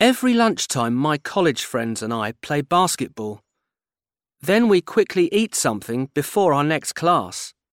Every lunchtime, my college friends and I play basketball. Then we quickly eat something before our next class.